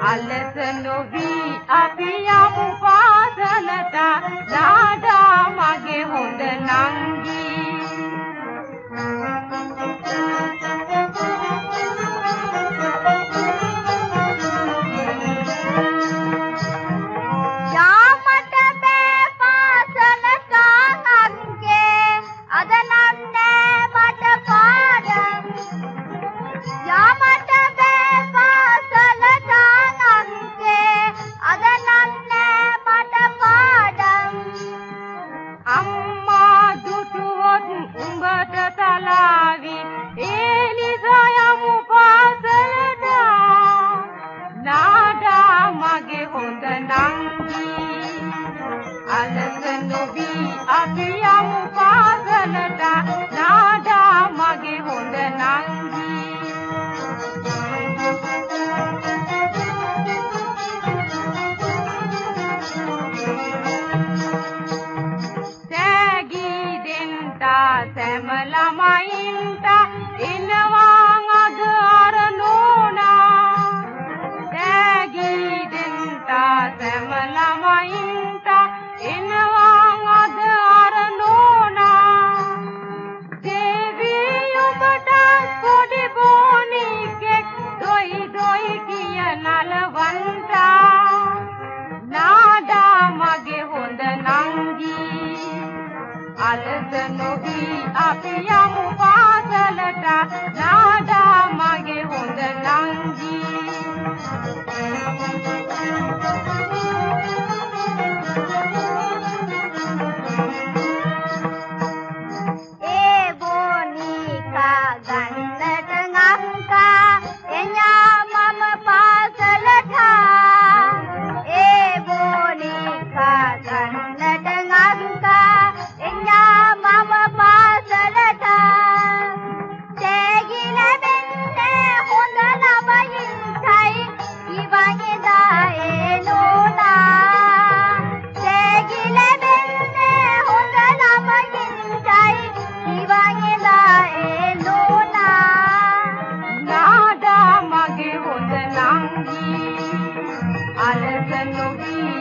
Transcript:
Alessandro vi abbiamo fatto තලාවි එනිසායම පාසලට. නාඩා මගේ හොඳ නංගි. අලස නොවී අගිය සෑම ළමයින්ට එනවා नोही आपिया मुबाद लटा मागे होंद नांगी ए बोनी का गाना